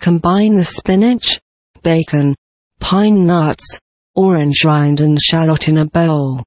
Combine the spinach, bacon, pine nuts, orange rind and shallot in a bowl.